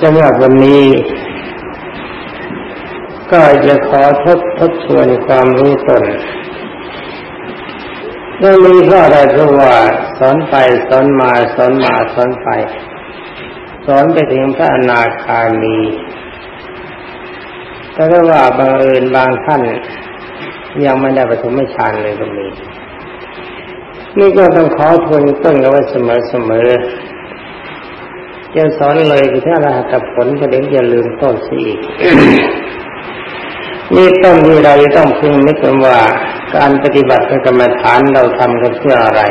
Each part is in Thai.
สำหรับวันนี้ ก็จะขอทบทบทวนความรู้ตนเรื่องนี้ก็อะไรเพราะว่าสอนไปสอนมาสอนมาสอนไป สอนไปถึงพระอนาคามีแต่ว่าบางเอิญบางท่าน ยังไม่ได้ปฐมฌานเลยก็มีนี่ก็ต้องขอทวนต้นกันไว้เสมอเสมอจะสอนเลยคือถ้าเราหัผลก็เดี๋ยวจะลืมต้นสิอีกนี่ต้นที่เราจะต้องพึงนึกกันว่าการปฏิบัติกรรมฐานเราทำกันเพื่ออะไร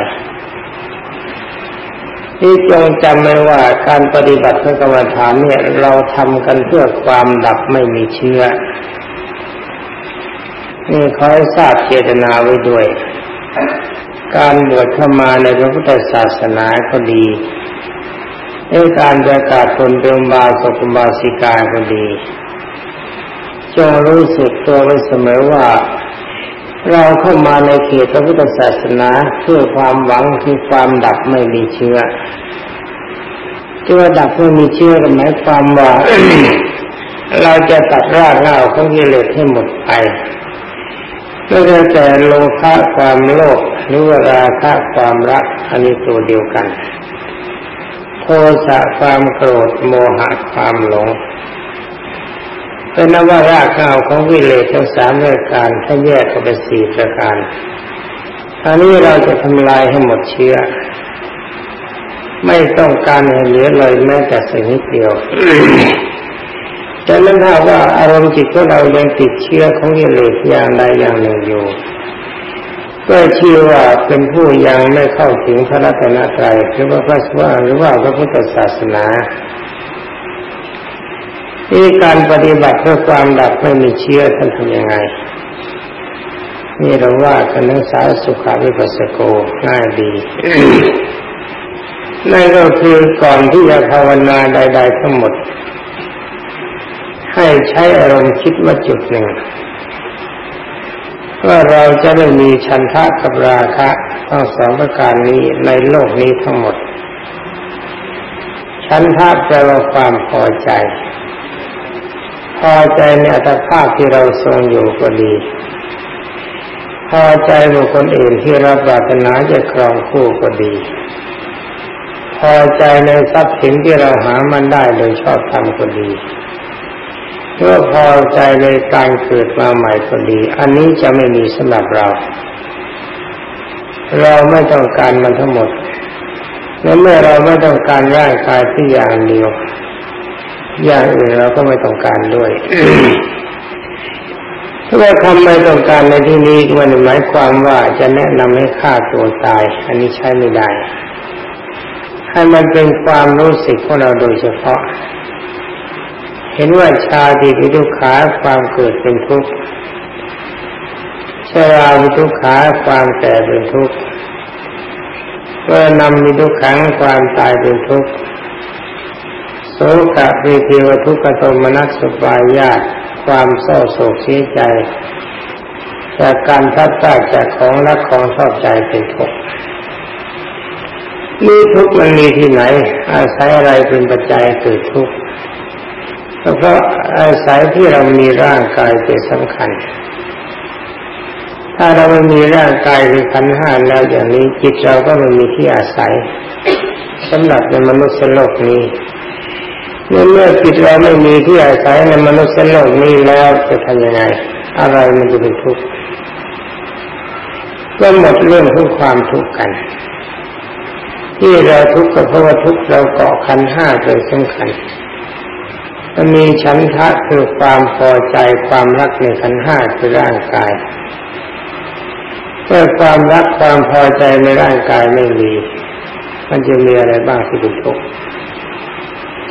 ที่จงจำไว้ว่าการปฏิบัติกรรมฐานเนี่ยเราทำกันเพื่อความดับไม่มีเชื้อนี่ขอให้ทราบเจตนาไว้ด้วย การบวชเข้ามาในพระพุทธศาสนาก็ดี ในการประกาศตนเป็นบาสกุบาสิกาก็ดี จงรู้สึกตัวไว้เสมอว่า เราเข้ามาในเขตพระพุทธศาสนาเพื่อความหวังคือความดับไม่มีเชื้อที่ว่าดับไม่มีเชื้อหมายความว่าเราจะตัดรากเหง้าของกิเลสให้หมดไปไม่ได้แต่โลภะความโลภหรือว่าราคะความรักอันนี้ตัวเดียวกัน โทสะความโกรธโมหะความหลงเป็นนว่ารากเงาของวิเลศทั้งสามรายการถ้าแยกก็เป็นสี่ประการอันนี้เราจะทำลายให้หมดเชื้อ ไม่ต้องการให้เหลือเลยแม้แต่สิ่งนิดเดียวฉะนั้นถ้าว่าอารมณ์จิตของเรายังติดเชื้อของกิเลสอย่างใดอย่างหนึ่งอยู่ ก็ชื่อว่าเป็นผู้ยังไม่เข้าถึงพระรัตนตรัยหรือว่าพระสว่าหรือว่าพระพุทธศาสนาที่การปฏิบัติเพื่อความดับไม่มีเชื้อท่านทำยังไง นี่เราว่ากันนักษาสุขาวิปัสสโกง่ายดีนั่นก็คือก่อนที่จะภาวนาใด ๆ ทั้งหมด ให้ใช้อารมณ์คิดว่าจุดหนึ่ง ว่าเราจะไม่มีชันทะกับราคะทั้งสองประการนี้ในโลกนี้ทั้งหมด ชันทะแปลว่าความพอใจ พอใจในอัตภาพที่เราทรงอยู่ก็ดี พอใจบุคคลอื่นที่เราปรารถนาจะครองคู่ก็ดี พอใจในทรัพย์สินที่เราหามันได้โดยชอบทำก็ดี เมื่อพอใจในการเกิดมาใหม่ก็ดี อันนี้จะไม่มีสำหรับเรา เราไม่ต้องการมันทั้งหมด และเมื่อเราไม่ต้องการร่างกายที่อย่างเดียว อย่างอื่นเราก็ไม่ต้องการด้วยถ้าว่าคำไม่ต้องการในที่นี้มันหมายความว่าจะแนะนำให้ฆ่าตัวตาย อันนี้ใช้ไม่ได้ ให้มันเป็นความรู้สึกของเราโดยเฉพาะ เห็นว่าชาดีวิทุขาความเกิดเป็นทุกข์ชราวิทุขาความแก่เป็นทุกข์เมื่อนำวิทุขังความตายเป็นทุกข์โสกะวิเทวทุกขโทมนัสสุปายาตความเศร้าโศกเสียใจ จากการทัดทาจากของรักของชอบใจเป็นทุกข์นี่ทุกข์มันมีที่ไหน อาศัยอะไรเป็นปัจจัยเกิดทุกข์ เพราะอาศัยที่เรามีร่างกายเป็นสำคัญ ถ้าเราไม่มีร่างกายคือขันห้าแล้วอย่างนี้จิตเราก็ไม่มีที่อาศัยสำหรับในมนุษย์โลกนี้เมื่อเมื่อจิตเราไม่มีที่อาศัยในมนุษย์โลกนี้แล้วจะทำยังไง อะไรมันจะเป็นทุกข์ก็หมดเรื่องทุกความทุกข์กัน ที่เราทุกข์ก็เพราะว่าทุกข์เราเกาะขันห้าเป็นสำคัญ มีฉันทะคือความพอใจความรักในขันห้าคือร่างกายเมื่อความรักความพอใจในร่างกายไม่มี มันจะมีอะไรบ้างที่เป็นทุกข์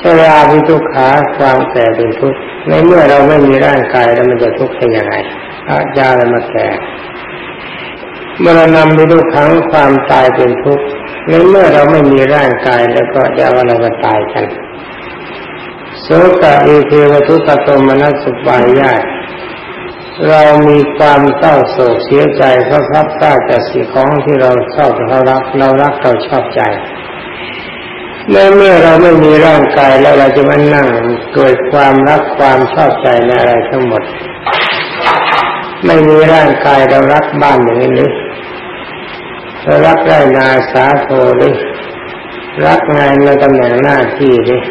ชราเป็นทุกข์ขาความแก่เป็นทุกข์ในเมื่อเราไม่มีร่างกายแล้วมันจะทุกข์ได้ยังไงอาญาอะไรมาแก่เมื่อเรานำไปทุกครั้งความตายเป็นทุกข์ในเมื่อเราไม่มีร่างกายแล้วก็จะว่าเราจะตายกัน โสกะเอเทวทุกตมนัสสุปายาตเรามีความเศร้าโศกเสียใจเพราะพับต้าจากสิ่งของที่เราชอบเรารักเรารักเราชอบใจเมื่อเมื่อเราไม่มีร่างกายแล้วเราจะมานั่งเกิดความรักความชอบใจในอะไรทั้งหมด ไม่มีร่างกายเรารักบ้านอย่างนี้หรือเรารักไรนาสาโทหรือรักงานในตำแหน่งหน้าที่หรือ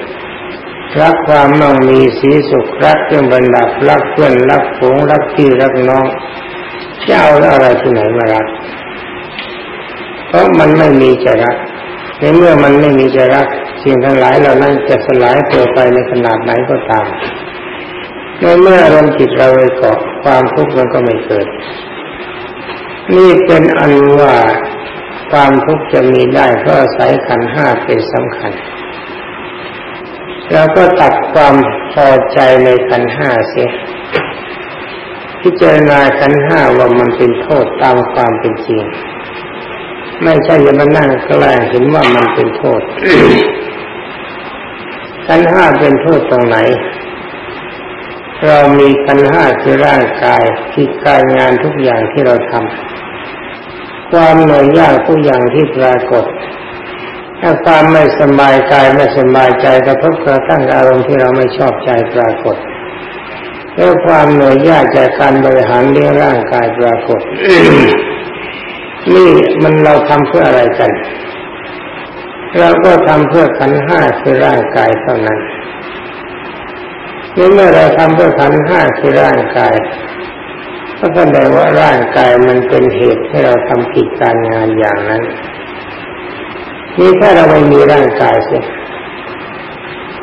รักความมั่งมีสีสุขรักเครื่องบรรดับรักเพื่อนรักฝูงรักพี่รักน้องจะเอาอะไรที่ไหนมารัก เพราะมันไม่มีจะรักในเมื่อมันไม่มีจะรักสิ่งทั้งหลายเหล่านั้นจะสลายตัวไปในขนาดไหนก็ตามในเมื่ออารมณ์จิตเราไปเกาะความทุกข์มันก็ไม่เกิด นี่เป็นอันว่าความทุกข์จะมีได้เพราะอาศัยขันห้าเป็นสำคัญ เราก็ตัดความพอใจในขันห้าเสียพิจารณาขันห้าว่ามันเป็นโทษตามความเป็นจริง ไม่ใช่จะมานั่งแกล้งเห็นว่ามันเป็นโทษขันห้าเป็นโทษตรงไหน เรามีขันห้าคือร่างกายที่การงานทุกอย่างที่เราทำความเหนื่อยยากทุกอย่างที่ปรากฏ ถ้าความไม่สบายกายไม่สบายใจกระทบกระทั่งอารมณ์ที่เราไม่ชอบใจปรากฏแล้วความเหนื่อยยากจากการบริหารเลี้ยงร่างกายปรากฏนี่มันเราทำเพื่ออะไรกัน เราก็ทำเพื่อขันห้าคือร่างกายเท่านั้นนี่เมื่อเราทำเพื่อขันห้าคือร่างกายก็แสดงว่าร่างกายมันเป็นเหตุให้เราทำผิดการงานอย่างนั้น นี่ถ้าเราไม่มีร่างกายเสีย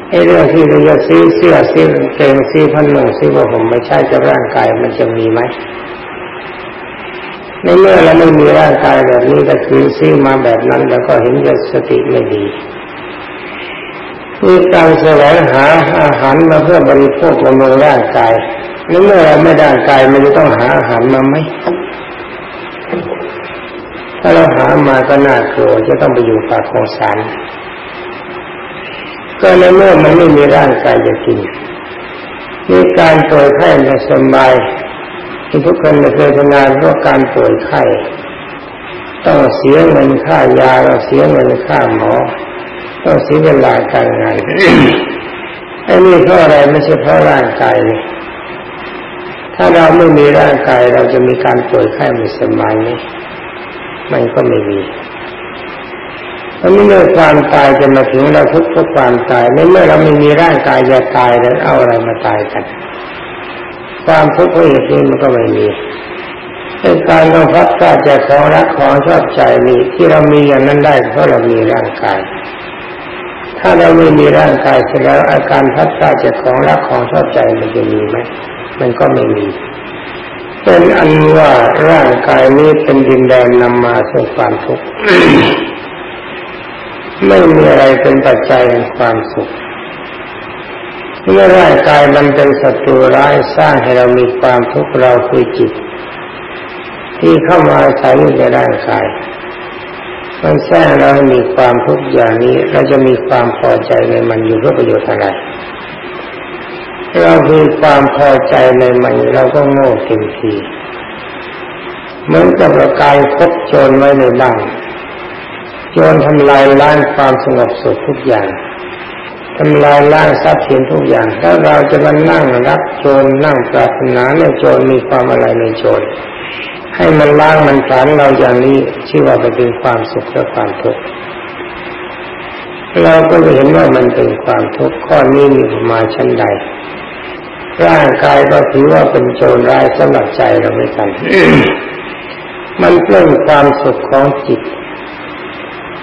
ไอ้เรื่องที่เราจะซื้อเสื้อซื้อเกงซื้อพันหนึ่งซื้อผ้าห่มไม่ใช่จะร่างกายมันจะมีไหมในเมื่อเราไม่มีร่างกายแบบนี้แต่คือซื้อมาแบบนั้น แล้วก็เห็นจะสติไม่ดีมีการแสวงหาอาหารมาเพื่อบริโภคบำรุงร่างกายในเมื่อเราไม่ร่างกายมันจะต้องหาอาหารมาไหม ถ้าเราหามาก็น่ากลัวจะต้องไปอยู่ปากของสารก็ในเมื่อมันไม่มีร่างกายจะกินมีการป่วยไข้ไม่สบายที่ทุกคนเคยทำงานเพราะการป่วยไข้ต้องเสียเงินค่ายาต้องเสียเงินค่าหมอต้องเสียเวลาการงานไอ้นี่เพราะอะไรไม่ใช่เพราะร่างกายเลยถ้าเราไม่มีร่างกายเราจะมีการป่วยไข้ไม่สบายไห มันก็ไม่มีอันนี้เมื่อความตายจะมาถึงเราทุกข์เพราะความตายในเมื่อเราไม่มีร่างกายจะตายแล้วเอาอะไรมาตายกัน ความทุกข์เพราะเหตุนี้มันก็ไม่มีในการต้องพัดพลาดจากของรักของชอบใจนี้ที่เรามีอย่างนั้นได้เพราะเรามีร่างกาย ถ้าเราไม่มีร่างกายเสร็จแล้วอาการพัดพลาดจากของรักของชอบใจมันจะมีไหมมันก็ไม่มี เป็นอันว่าร่างกายนี้เป็นดินแดนนำมาสู่ความทุกข์ไม่มีอะไรเป็นปัจจัยแห่งความสุขเมื่อร่างกายมันเป็นศัตรูร้ายสร้างให้เรามีความทุกข์เราคือจิต ที่เข้ามาอาศัยในร่างกายมันสร้างเราให้มีความทุกข์อย่างนี้เราจะมีความพอใจในมันอยู่เพื่อประโยชน์อะไร เรามีความพอใจในมันเราก็โง่เต็มทีเหมือนกับประกายพบโจรไว้ในบ้านโจรทำลายล้างความสงบสุขทุกอย่างทำลายล้างทรัพย์สินทุกอย่างถ้าเราจะมานั่งรับโจรนั่งปรารถนาในโจรมีความอะไรในโจรให้มันล้างมันผลานเราอย่างนี้ชื่อว่าเป็นความสุขและความทุกข์เราก็เห็นว่ามันเป็นความทุกข์ข้อนี้มีมาชั้นใด ร่างกายก็ถือว่าเป็นโจรร้ายสำหรับใจเราไม่กันมันเรื่อความสุขของจิต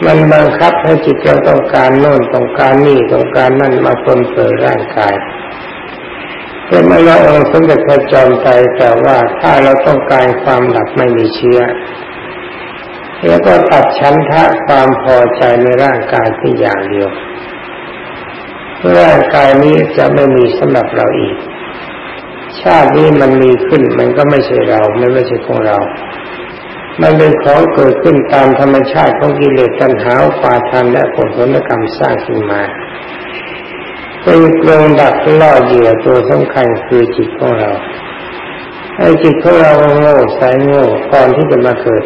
มันบังคับให้จิตเราต้องการโน่นต้องการนี่ต้องการนั่นมาปนเปื้อนร่างกายเป็นมาละองค์สมเด็จพระจอมไตรแต่ว่าถ้าเราต้องการความหลับไม่มีเชื้อแล้วก็ตัดชั้นทะความพอใจในร่างกายที่อย่างเดียวร่างกายนี้จะไม่มีสำหรับเราอีก ชาตินี้มันมีขึ้นมันก็ไม่ใช่เราไม่ไม่ใช่ของเรา มันเป็นของเกิดขึ้นตามธรรมชาติของกิเลสตัณหาปาทานและผลผลกรรมสร้างขึ้นมาเป็นกรงดักล่อเหยื่อตัวสำคัญคือจิตของเราไอ้จิตของเราโง่สายโง่ก่อนที่จะมาเกิด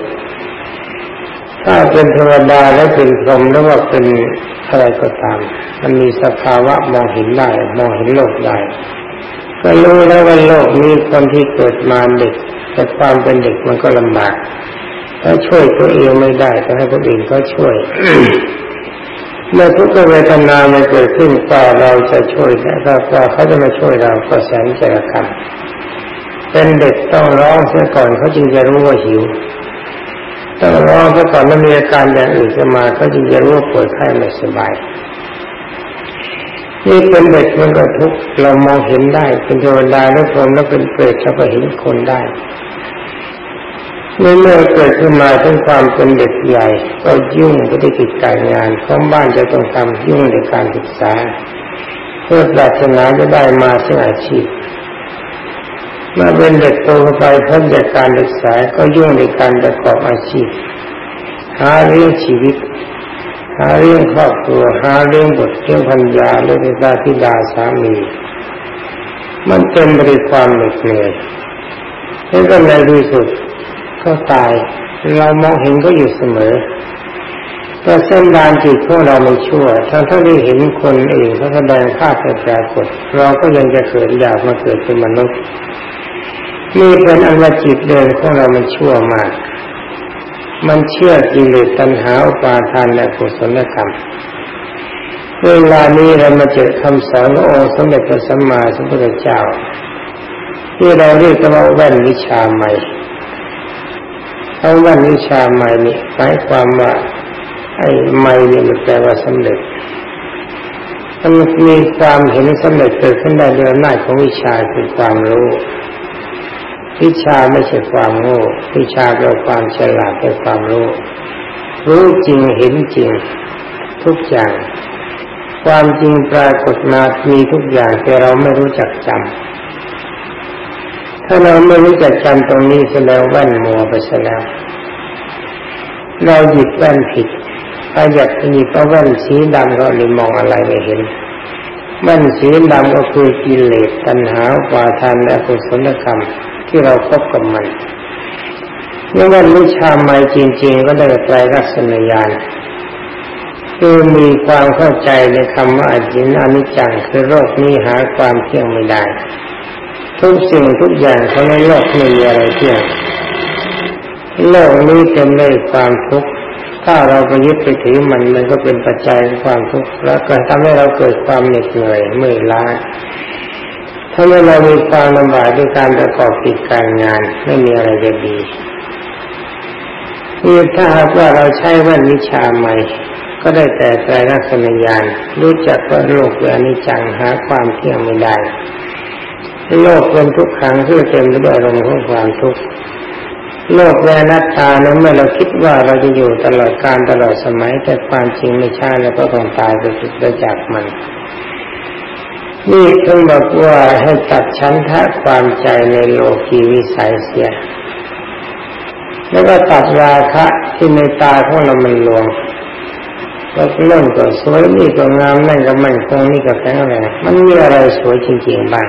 ถ้าเป็นเทวดาและเป็นพรหมแล้วว่าเป็นอะไรก็ตาม มันมีสภาวะมองเห็นได้มองเห็นโลกได้ ก็รู้แล้วว่าโลกนี้คนที่เกิดมาเด็กแต่ความเป็นเด็กมันก็ลำบากถ้าช่วยตัวเองไม่ได้ต้องให้คนอื่นก็ช่วยเมื่อทุกขเวทนามันเกิดขึ้นกว่าเราจะช่วยได้ก็กว่าเขาจะมาช่วยเราก็แสนจะกรรมเป็นเด็กต้องร้องเสียก่อนเขาจึงจะรู้ว่าหิวต้องร้องเสียก่อนมันมีอาการอย่างอื่นจะมาเขาจึงจะรู้ว่าปวดไข้ไม่สบาย นี่เป็นเด็กมันก็ทุกเรามองเห็นได้ เป็นเทวดาแล้วพรหมแล้วเป็นเปรตเราก็เห็นคนได้เมื่อเมื่อเกิดขึ้นมาทั้งความเป็นเด็กใหญ่ ก็ยุ่งไปด้วยกิจการงานของบ้านจะต้องทำยุ่งในการศึกษา เพื่อปรารถนาจะได้มาซึ่งอาชีพเมื่อเป็นเด็กโตไปพ้นจากการศึกษาก็ยุ่งในการประกอบอาชีพหาเรื่องชีวิต หาเรื่องครอบครัวหาเรื่องบทเรื่องพัญญาเรื่องตาธิดาสามี มันเต็มไปด้วยความเหน็ดเหนื่อยแล้วก็ในที่สุดก็ตาย เรามองเห็นก็อยู่เสมอแต่เส้นดานจิตของเราไม่ชั่ว ทั้งที่เห็นคนเองเขาแสดงภาพปรากฏ เราก็ยังจะเกิดอยากมาเกิดเป็นมนุษย์นี่เป็นอันว่าจิตเดินของเรามันชั่วมาก มันเชื่อกิเลสตัณหาอุปาทานและกุศลกรรมเวลานี้เรามาเจอคำสอนขององค์สมเด็จพระสัมมาสัมพุทธเจ้า ที่เราเรียกว่าแว่นวิชาใหม่คำว่านิชาใหม่นี่หมายความว่าไอ้ใหม่นี่มันแปลว่าสำเร็จมันมีความเห็นสำเร็จเกิดขึ้นได้ด้วยอำนาจของวิชาคือความรู้ วิชาไม่ใช่ความโง่ วิชาเป็นความฉลาดเป็นความรู้ รู้จริงเห็นจริง ทุกอย่าง ความจริงปรากฏมามีทุกอย่างแต่เราไม่รู้จักจำถ้าเราไม่รู้จักจำตรงนี้แสดงแว่นมัวไปซะแล้ว เราหยิบแว่นผิดอาอยากหยิบเอาแว่นสีดำก็เลยมองอะไรไม่เห็นแว่นสีดำก็คือกิเลสตัณหาวาทานและกุศลกรรม ที่เราคบกับมันเมื่วันวิชาใหม่จริง ๆ ก็ได้ไตรลักษณญาณคือมีความเข้าใจในคำว่าอจินอนิจจังคือโรคนี้หาความเที่ยงไม่ได้ ทุกสิ่งทุกอย่างเขาในโลกไม่มีอะไรเที่ยงโลกนี้เต็มด้วยความทุกข์ถ้าเราไปยึดไปถือมันมันก็เป็นปัจจัยของความทุกข์แล้วก็ทำให้เราเกิดความเหน็ดเหนื่อยเมื่อยล้า ถ้าเมื่อเรามีความลำบากด้วยการประกอบกิจการงานไม่มีอะไรจะดีนี่ถ้าหากว่าเราใช้ว่นวิชาใหม่ ก็ได้แต่ใจรักษณญาณรู้จักว่าโลกเวนิจังหาความเที่ยงไม่ได้โลกเป็นทุกขังที่เต็มไปด้วยอารมณ์ของความทุกข์โลกแวนัตตานั้นเมื่อเราคิดว่าเราจะอยู่ตลอดการตลอดสมัยแต่ความจริงไม่ใช่แล้วก็ต้องตายไปสุดไปจากมัน นี่ต้องบอกว่าให้ตัดชั้นทะความใจในโลกีวิสัยเสีย แล้วก็ตัดราคะที่ในตาของเรามันลวงเราเล่นก็สวยนี่ก็งามนั่นก็มันคงนี่ก็แข็งแรงมันมีอะไรสวยจริงๆบ้าง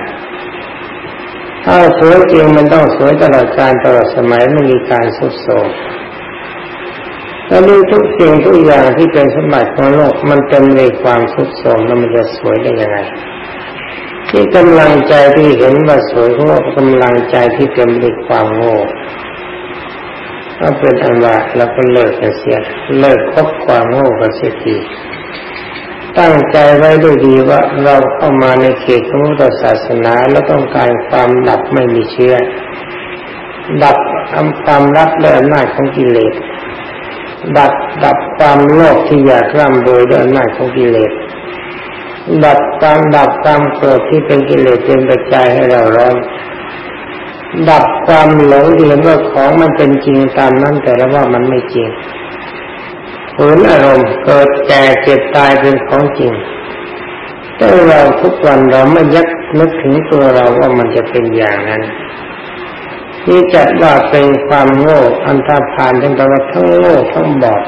ถ้าสวยจริงมันต้องสวยตลอดการตลอดสมัยไม่มีการสุดโทรมแล้วมีทุกสิ่งทุกอย่างที่เป็นสมบัติของโลกมันเต็มในความสุดโทรมแล้วมันจะสวยได้ยังไง ที่กำลังใจที่เห็นว่าสวยของโลกกำลังใจที่เต็มไปด้วยความโง่ก็เป็นอันว่าเราก็เลิกกันเสียเลิกคบความโง่กันเสียทีตั้งใจไว้ด้วยดีว่าเราเข้ามาในเขตของพุทธศาสนาแล้วต้องการความดับไม่มีเชื้อดับความรักและอำนาจของกิเลสดับดับความโลภที่อยากร่ำรวยด้วยอำนาจของกิเลส ดับความดับความโกรธที่เป็นกิเลสเป็นปัจจัยให้เราร้อนดับความหลงเห็นว่าของมันเป็นจริงตามนั้นแต่ละว่ามันไม่จริงฝืนอารมณ์เกิดแก่เจ็บตายเป็นของจริง แต่เราทุกวันเราไม่ยักนึกถึงตัวเราว่ามันจะเป็นอย่างนั้น นี่จัดว่าเป็นความโง่อันธพาลทั้งตัวทั้งโง่ทั้งบอด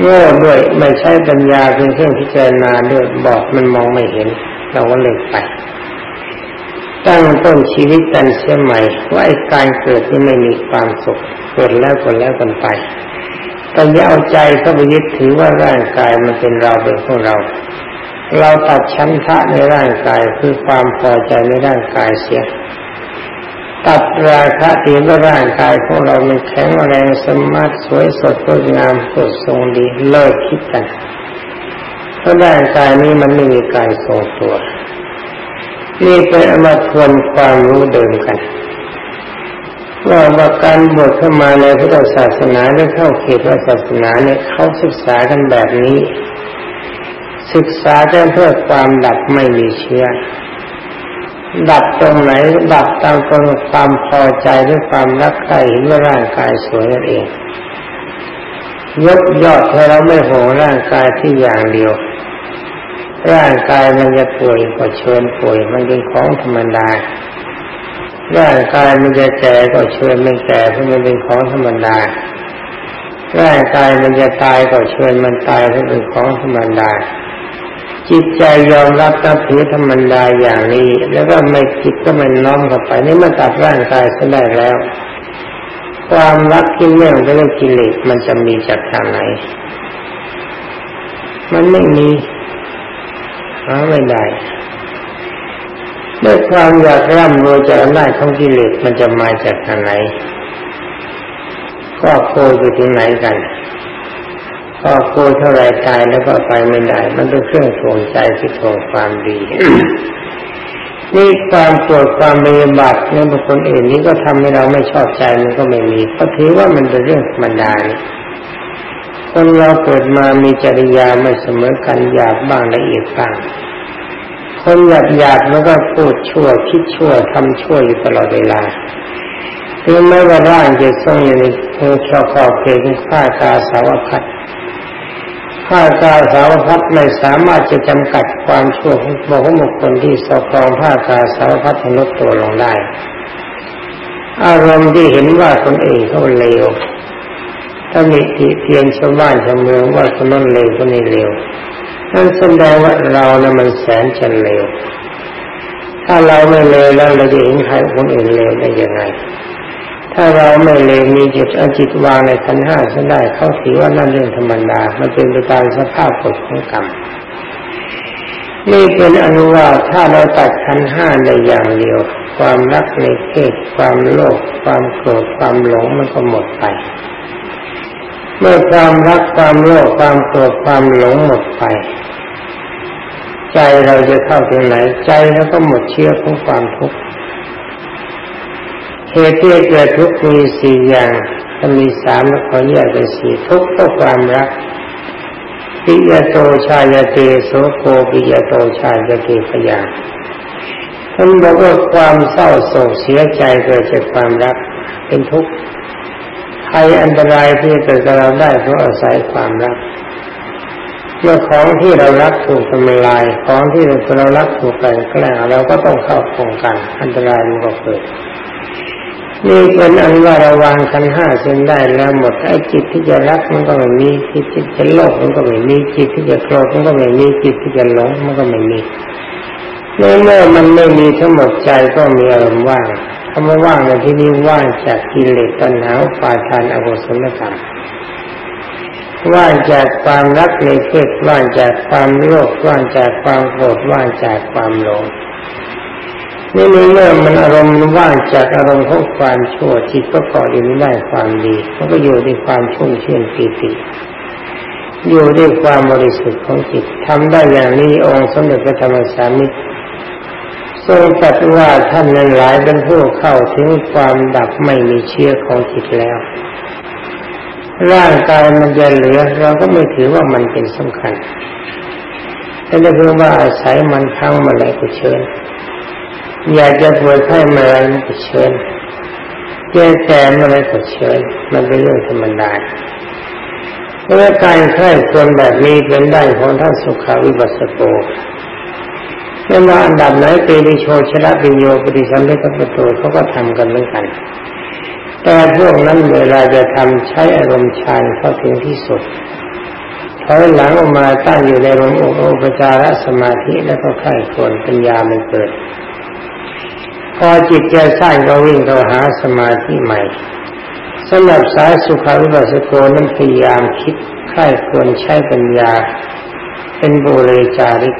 โง่ด้วยไม่ใช่ปัญญาเป็นเครื่องพิจารณาด้วยบอดมันมองไม่เห็น เราก็เลยไป ตั้งต้นชีวิตกันเสียใหม่ว่าไอ้การเกิดที่ไม่มีความสุขเกิดแล้วก็แล้วกันไปแต่อย่าเอาใจเข้าไปยึดถือว่าร่างกายมันเป็นเราเป็นของเรา เราตัดชั้นทะในร่างกายคือความพอใจในร่างกายเสีย ตัดราคะที่ว่าร่างกายของเรามันแข็งแรงสมาร์ทสวยสดงดงามสดทรงดีเลิกคิดกันเพราะร่างกายนี้มันไม่มีการทรงตัว นี่เป็นอมาทวนความรู้เดิมกันว่าว่าการบวชเข้ามาในพุทธศาสนาหรือเข้าเขตศาสนาเนี่ยเขาศึกษากันแบบนี้ ศึกษากันเพื่อความดับไม่มีเชื้อ ดับตรงไหนดับตามความพอใจหรือความรักใครเห็นว่าร่างกายสวยนั่นเองยกยอดให้เราไม่โหร่างกายที่อย่างเดียว ร่างกายมันจะป่วยก็เชิญป่วยมันเป็นของธรรมดา ร่างกายมันจะแก่ก็เชิญมันแก่เพราะมันเป็นของธรรมดา ร่างกายมันจะตายก็เชิญมันตายเพราะเป็นของธรรมดา จิตใจยอมรับนับถือธรรมดาอย่างนี้ แล้วก็ไม่จิตก็ไม่น้อมเข้าไปนี่มันตัดร่างกายซะได้แล้ว ความรักที่เนื่องไปด้วยกิเลสมันจะมีจากทางไหน มันไม่มีหาไม่ได้ด้วยความอยากร่ำรวยจากอำนาจของกิเลสมันจะมาจากทางไหนก็โคอยู่ที่ไหนกัน ก็โคเท่าไรตายแล้วก็ไปไม่ได้ มันเป็นเครื่องทวงใจที่ทวงความดีนี่ความโกรธความมีบาดในบุคคลอื่นนี้ก็ทำให้เราไม่ชอบใจมันก็ไม่มีก็ถือว่ามันเป็นเรื่องธรรมดาคนเราเกิดมามีจริยาไม่เสมอกันหยาบบ้างละเอียดบ้างคนหยาบหยาบแล้วก็พูดชั่วคิดชั่วทำชั่วอยู่ตลอดเวลาถึงแม้ว่าร่างจะทรงอยู่ในเอชอขอบเขตข้ากาสาวพัด ข้ากาสาวพัดไม่สามารถจะจำกัดความชั่วของบุคคลที่สครองผ้ากาสาวพัดให้ลดตัวลงได้ อารมณ์ที่เห็นว่าคนอื่นเขาเลวถ้ามีทีเพียงชาวบ้านชาวเมืองว่าคนนั้นเลวคนนี้เลวนั่นแสดงว่าเราเนี่ยมันแสนจะเลวถ้าเราไม่เลวแล้วเราจะเห็นใครคนอื่นเลวได้ยังไง ถ้าเราไม่เลวมีจิตอจิตวางในขันห้าซะได้เขาถือว่านั่นเรื่องธรรมดามันเป็นไปตามสภาพกฎของกรรมนี่เป็นอนุวาถ้าเราตัดขันห้าในอย่างเดียว ความรักในเพศความโลภความโกรธความหลงมันก็หมดไป เมื่อความรักความโลภความโกรธความหลงหมดไป ใจเราจะเข้าถึงไหนใจแล้วก็หมดเชื้อของความทุกข์ เหตุที่เกิดทุกข์มีสี่อย่างถ้ามีสามแล้วขอแยกเป็นสี่ทุกข์ก็ความรักปิยโตชายเตโสโกปิยโตชายเตพยาท่านบอกว่าความเศร้าโศกเสียใจเกิดจากความรักเป็นทุกข์ภัยอันตรายที่จะเกิดกับเราได้เพราะอาศัยความรักเมื่อของที่เรารักถูกทำลายของที่เรารักถูกแกล้งแกล้งเราก็ต้องเข้าโครงกันอันตรายมันก็เกิด นี่เป็นอันว่าระวังคันห้าเส้นได้แล้วหมดไอ้จิตที่จะรักมันก็ไม่มีจิตที่จะโลภมันก็ไม่มีจิตที่จะโกรธมันก็ไม่มีจิตที่จะหลงมันก็ไม่มีเมื่อมันไม่มีทั้งหมดใจก็มีอารมณ์ว่างคำว่าว่างในที่นี้ว่างจากกิเลสตัณหาปาทานอกุศลธรรมว่างจากความรักในเพศว่างจากความโลภว่างจากความโกรธว่างจากความหลง นี่เมื่อมันอารมณ์ว่างจากอารมณ์ของความชั่วจิตก็เกาะอยู่ไม่ได้ความดีมันก็อยู่ในความชุ่มชื่นปีติอยู่ด้วยความบริสุทธิ์ของจิตทำได้อย่างนี้องค์สมเด็จพระธรรมสามิตรทรงตรัสว่าท่านนั้นหลายเป็นผู้เข้าถึงความดับไม่มีเชื้อของจิตแล้ว ร่างกายมันจะเหลือเราก็ไม่ถือว่ามันเป็นสำคัญแต่เพียงว่าอาศัยมันพังมาอะไรก็เชิญ อยากจะป่วยไข้มาอะไรก็เชิญแก่แก่มาอะไรก็เชิญมันเป็นเรื่องธรรมดาเพราะการไข้ควรแบบนี้เป็นได้ของท่านสุขาวิบัสสโกไม่ว่าอันดับไหนเปริโชชนะปิโยปฏิสัมเพทปโตเขาก็ทำกันเหมือนกัน แต่พวกนั้นเวลาจะทำใช้อารมณ์ฌานเข้าถึงที่สุดถอยหลังออกมาตั้งอยู่ในรมอุปจารสมาธิแล้วก็ไข้ควรปัญญามันเกิด พอจิตจสร้างก็วิ่งเข้าหาสมาธิใหม่สำหรับสายสุขาวิปัสสโกนั้นพยายามคิดใคร่ควรใช้ปัญญา เป็นบุเรจาริก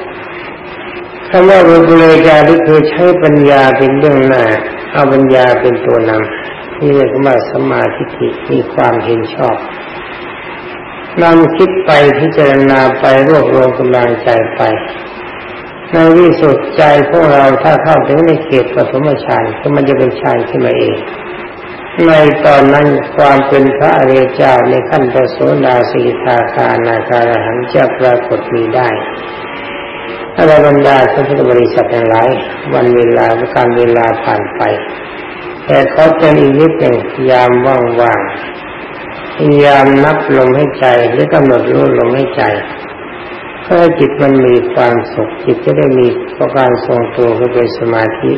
คำว่าบุเรจาริกคือใช้ปัญญาเป็นเรื่องหน้าเอาปัญญาเป็นตัวนำนี่เรียกว่าสมาธิิมีความเห็นชอบนำคิดไปพิจารณาไปรวบรวมกำลังใจไป ในที่สุดใจพวกเราถ้าเข้าถึงในเขตปฐมฌานก็มันจะเป็นฌานขึ้นมาเอง ในตอนนั้นความเป็นพระอริยเจ้าในขั้นปโสดาสีทาคานาคารหันจะปรากฏมีได้ถ้าราบรรดาพระพุทธบริษัททั้งหลายวันเวลาการเวลาผ่านไป แต่เขาเป็นอีกนิดหนึ่งยามว่างๆพยายามนับลมให้ใจหรือกำหนดรู้ลมให้ใจ ถ้าจิตมันมีความสุขจิตจะได้มีประการทรงตัวเข้าไปสมาธิ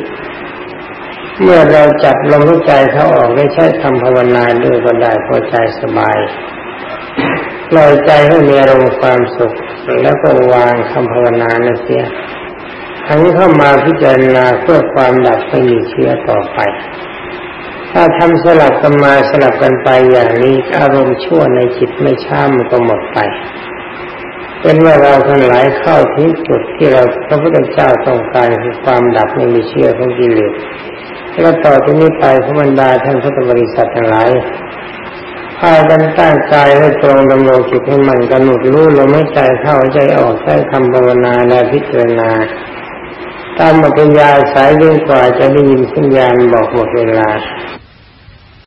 เมื่อเราจับลมหายใจเขาออกได้ใช้ทำภาวนาด้วยก็ได้พอใจสบายปล่อยใจให้มีอารมณ์ความสุขแล้วก็วางคำภาวนานั่นเสียทั้งเข้ามาพิจารณาเพื่อความดับไม่มีเชื้อต่อไป ถ้าทำสลับกันมาสลับกันไปอย่างนี้อารมณ์ชั่วในจิตไม่ช้ามันก็หมดไป เป็นว่าเราทั้งหลายเข้าถึงจุดที่เราพระพุทธเจ้าต้องการคือความดับไม่มีเชื่อของกิเลสแล้วต่อที่นี้ไปพระบรรดาท่านพุทธบริษัททั้งหลายพากันตั้งใจให้ตรงดำรงจิตให้มันกำหนดรู้ลมไม่ใจเข้าใจออกใช้คำภาวนาและพิจารณาตามมัธยาสายยิ่งกว่าจะได้ยินสัญญาณบอกหมดเวลา